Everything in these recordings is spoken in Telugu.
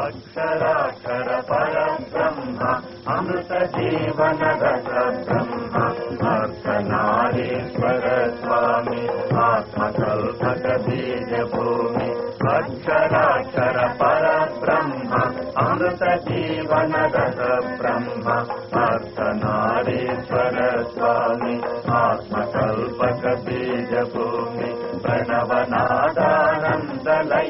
అక్షరాక్షర పరబ్రహ్మ అమృత జీవన రస బ్రహ్మ అర్ధనారీశ్వర స్వామి ఆత్మకల్పక బీజ భూమి అక్షరాక్షర పరబ్రహ్మ అమృత జీవన రస బ్రహ్మ అర్ధనారీశ్వర స్వామి ఆత్మకల్పక బీజ భూమి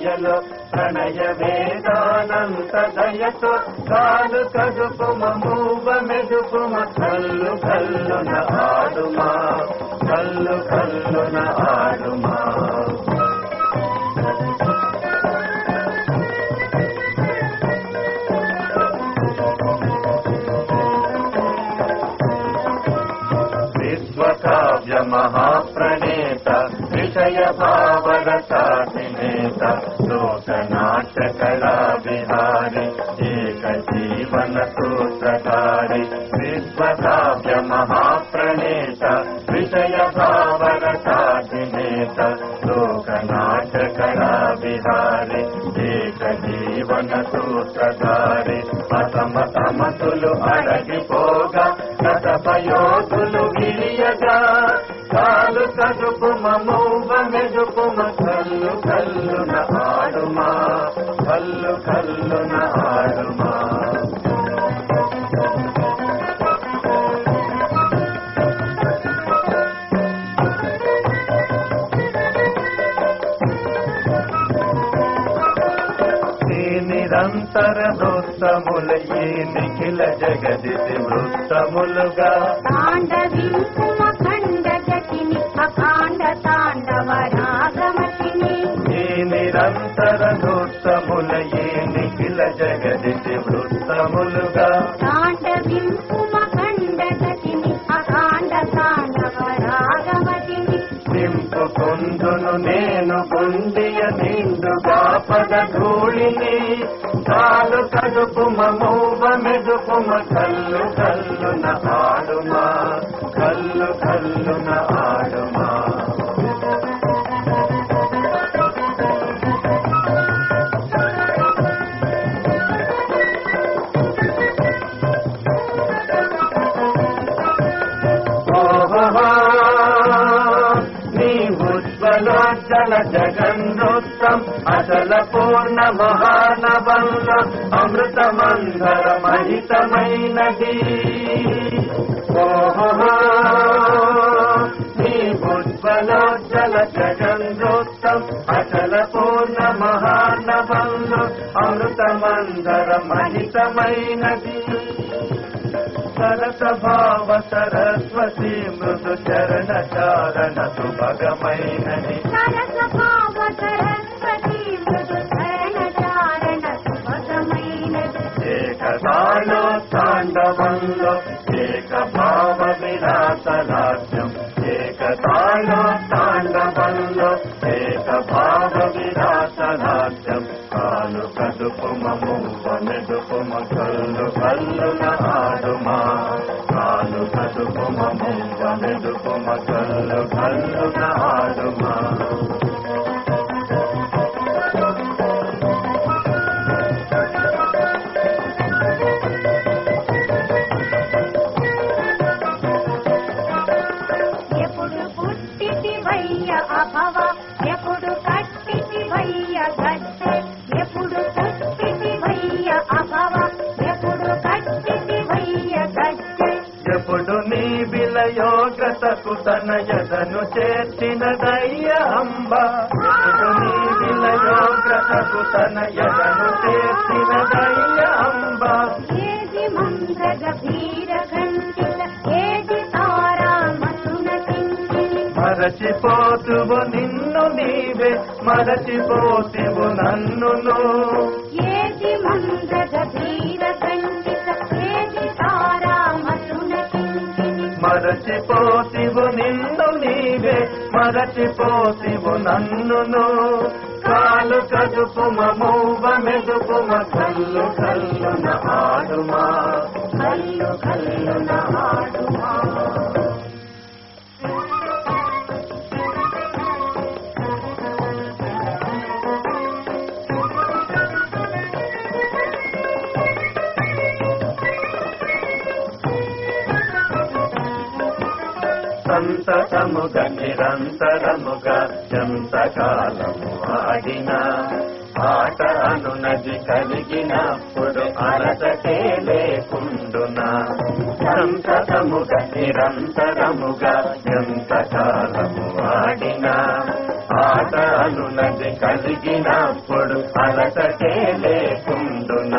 ప్రణవనాదానంద ప్రణయ వేదానంత దయతో కాలు కదుపుమ మూవ మెదుపుమ కల్లు కల్లున ఆడుమా కల్లు కల్లున ఆడుమా. విశ్వకావ్య మహాప్రణ విషయ భావరసాధినేత లోకనాట్య కళా విహారి ఏక జీవన సూత్రధారి విశ్వకావ్య మహాప్రణేత విషయ భావరసాధినేత లోకనాట్య కళా విహారి ఏక జీవన సూత్రధారి అసమతమతులు అడగిపోగా రసపయోధులు విరియగా కాలు కదుపుమ మూవ కల్లు కల్లున ఆడుమా నిరంతర వృత్తముల ఈ నిఖిల జగదితి వృత్తములుగా. నిరంతర నిఖిల జగదితి వృత్తములుగా. నింపుకుందును నేను గుండియ నిండుగా పద ధూళిని. కాలు కడుపుమ మూవ మెదుపుమ కల్లు కల్లున ఆడుమా. కల్లు కల్లున ఉజ్వలోజ్జల అచల పూర్ణ మహానవంలో అమృతమంధర మహితమైనది ఓహో నీ ఉజ్వలోజ్జల జగన్నృత్తం అచల పూర్ణ మహానవంలో అమృతమందర మహితమైనది సరస భావ సరస్వతి మృదు చరణ చారణ సుభగమైనది తాండవంలో ఏక భావ విలాసరాజ్యం ఏకదాలో తాండవంలో ఏక భావ విలాసరాజ్యం కాలు కదుపుమ మూవ మెదుపుమ కల్లు కల్లున ఆడుమా కాలు కదుపుమ మూవ కల్లు కల్లున ఆడుమా. ఎప్పుడు నీ విలయోగతకు తన యదను చేర్చినదయ్య అంబ. ఎప్పుడు నీ విలయోగతకు తన యదను చేర్చినదయ్య అంబ. ఏది మంత్ర గభీర గంటిల ఏది తారామసున కిందిని మరచిపోతువు నిన్ను నీవే మరచిపోతివు నన్నును. మరచిపోతివు నన్నును. కాలు కదుపు మూవ మెదుపుమ కల్లు కల్లు నాడుమా కల్లు కల్లు నాడుమా సంతతముగా నిరంతరముగ ఎంతకాలము ఆడిన ఆట అనునది కలిగినప్పుడు అరటకే లేకుండున సంతతముగా నిరంతరముగ ఎంతకాలము ఆడిన ఆట అనునది కలిగినప్పుడు అరటకే లేకుండున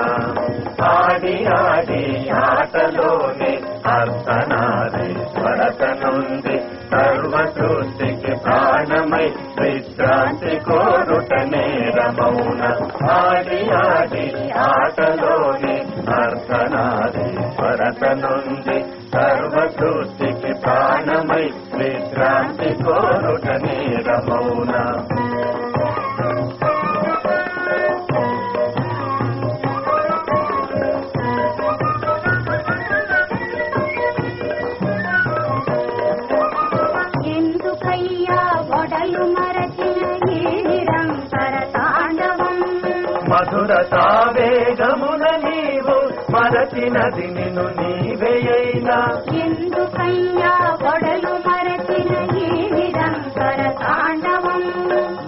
ఆడి ఆడి ఆటలోనే అర్థనాద సర్వ ప్రాణమై విశ్రాంతి కోరుట నేరమౌన ఆడి ఆడి ఆటలోని అర్ధనారీశ్వరత మధుర తావేగమున నీవు మరచినది నిన్ను నీవేయైనా ఎందుకయ్యా ఒడలు మరచిన ఈ నిరంతర తాండవం.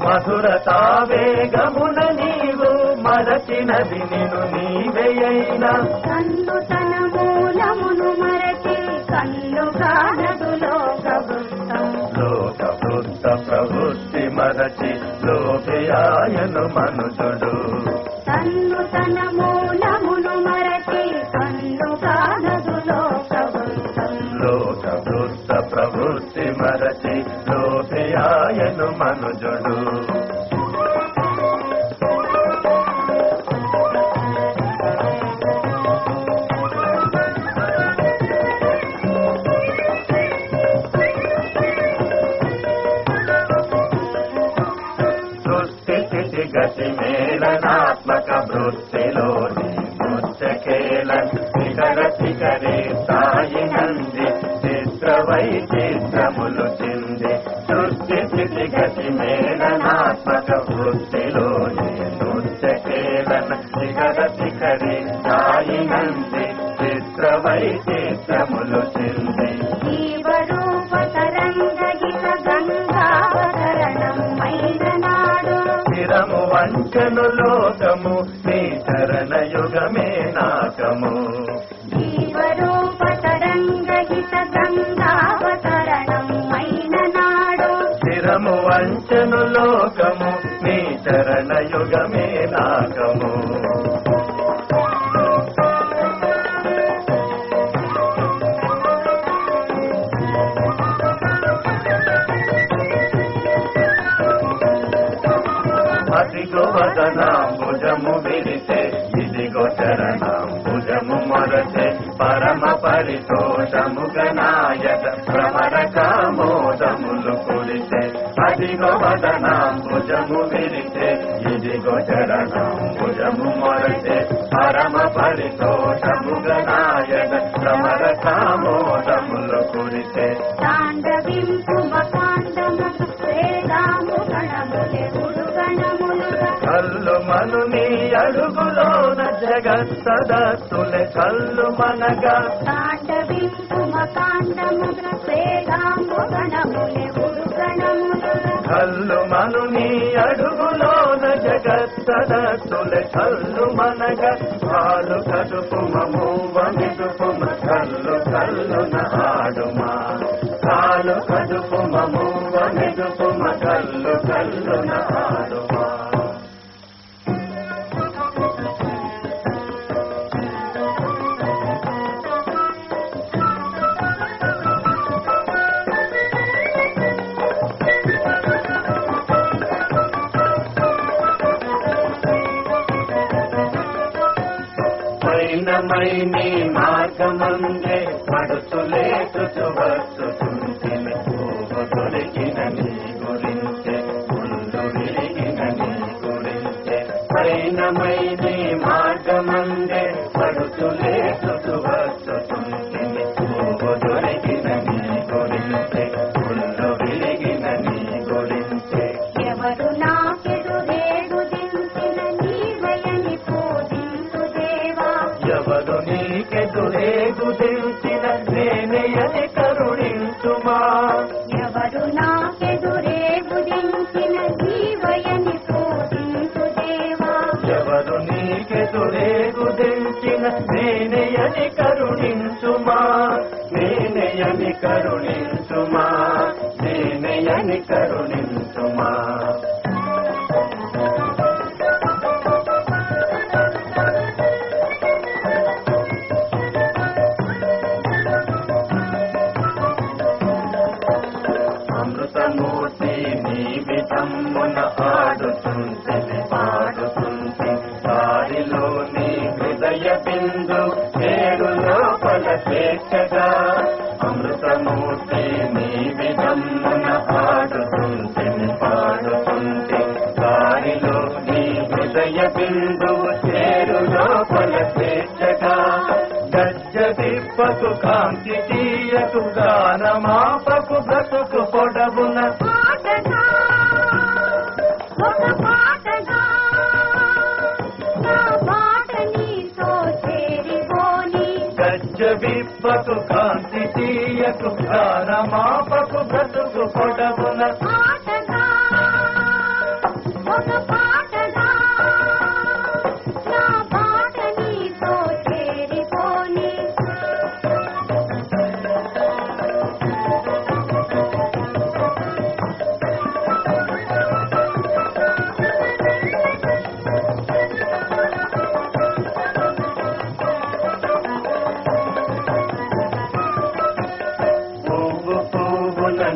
మధుర తావేగమున నీవు మరచినది నిన్ను నీవేయైనా కన్ను తన మూలమును మరచి కన్ను కానదు లోకవృత్తం. లోక వృత్త ప్రవృత్తి మరచి లోకయాయను మనుజుడు లోకయాయను గతి మేళనాత్మక వృత్తిలోని నృత్యకేళన్ శిఖర శిఖరే సాయి నంది చిత్ర వైచిత్రములు చింది స్థితి గతి మేళనాత్మక వృత్తిలోని నృత్యకేళన్ శిఖర శిఖరే సాయి నంది చిత్ర వైచిత్రములు చింది జీవరూప తరంగగిత గంగావతరణం మైన స్థిరము వంచను లోకము నీ చరణ యుగమే నాకము జీవరూ అదిగో వదనాంబుజము విరితే ఇదిగో చరణం భుజము మొరతే పరమ పరితోషము గనాయక భ్రమర కామోదములు కురితే అదిగో వదనాంబుజము విరితే ఇదిగో చరణం భుజము మొరతే పరమ పరితోషము గనాయక భ్రమర కామోదములు కురితే తాండవింపు మను నీ అడుగులోన జగత్ సదస్సులే కల్లు మనగా కల్లు మను నీ అడుగులోన జగత్ సదస్సులే కల్లు మనగా పాలు కదుపుమము వమిదుపుమ కల్లు కల్లున ఆడుమా. కాలు కదుపుమము వమిదుపుమ కల్లు కల్లున ఆడుమా. పైనమై నీ మార్గమందే పడుతులే తుచువచ్చుతుంచిన పూవ దొరికిన నీ గురించే నీ గురించే. పైనమై ఎవరు నీకెదురేగు దించిన నేనయని కరుణించుమా? నేనయని కరుణించుమా? నేనయని కరుణించుమా? అమృతమూర్తి నీ విధమ్మున ఆ తిప్పకు కాంతి తీయకు గానమాపకు బ్రతుకు పొడవున. విప్పకు కాంతి తీయకు గానమాపకు బ్రతుకు పొడవున. పాటగా ఒక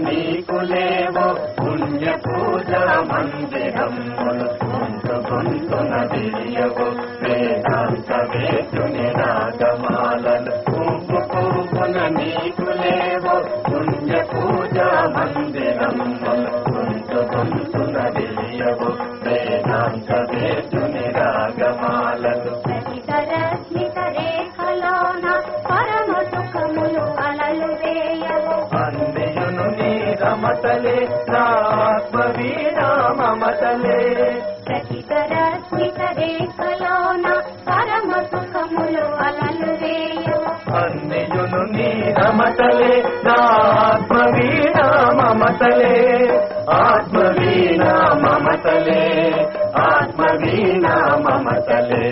పువ్వుల పుణ్య పూజ మందిరం గొంతు గొంతున విరియవు వేదాంత వేతుని రాగమాలను పువ్వు పువ్వుల నీకులేవు పుణ్య పూజ మందిరం గొంతు గొంతున విరియవు వేదాంత వేతుని రాగమాలను నీ రమతలే నా ఆత్మ వీణా మమతలే. ప్రతికరస్మిత రేఖలోన పరమ సుఖములు అలలు అన్నియును నీ రమతలే నా మమతలే. ఆత్మ వీణా మమతలే మమతలే.